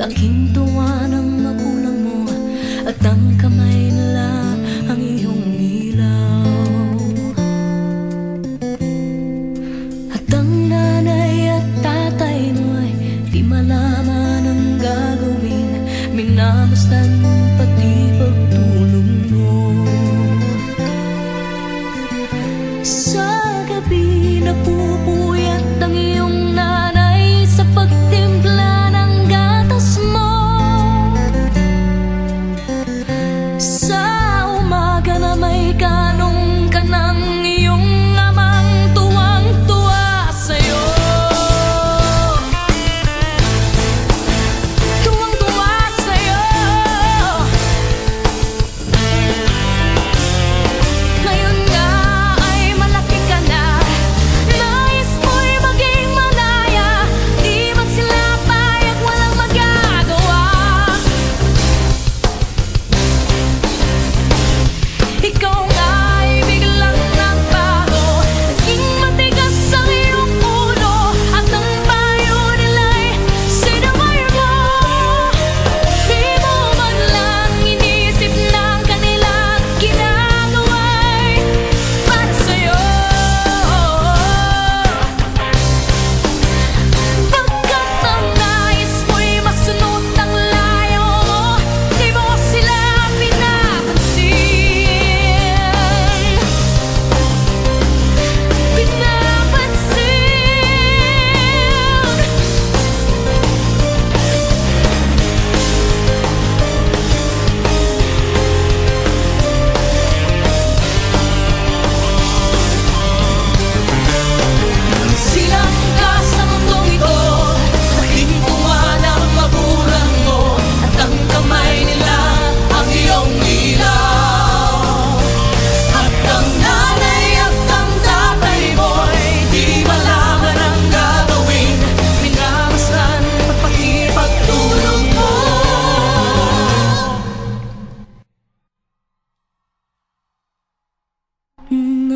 Laking tuwa ng magulang mo. At ang kamay nila ang iyong ilaw. At ang nanay at tatay mo'y Di malaman ang gagawin. Minamasdan pati pagtulong mo. Sa gabi napupuyat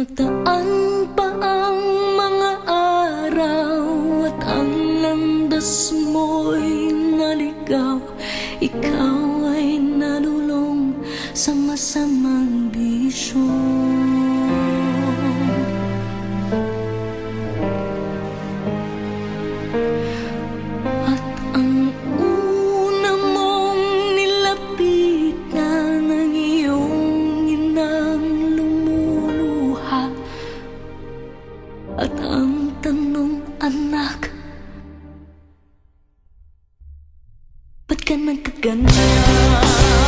Nagdaan pa ang mga araw At ang landas mo'y naligaw. Ikaw ay nalulong sa masamang bisyo 人们都感动。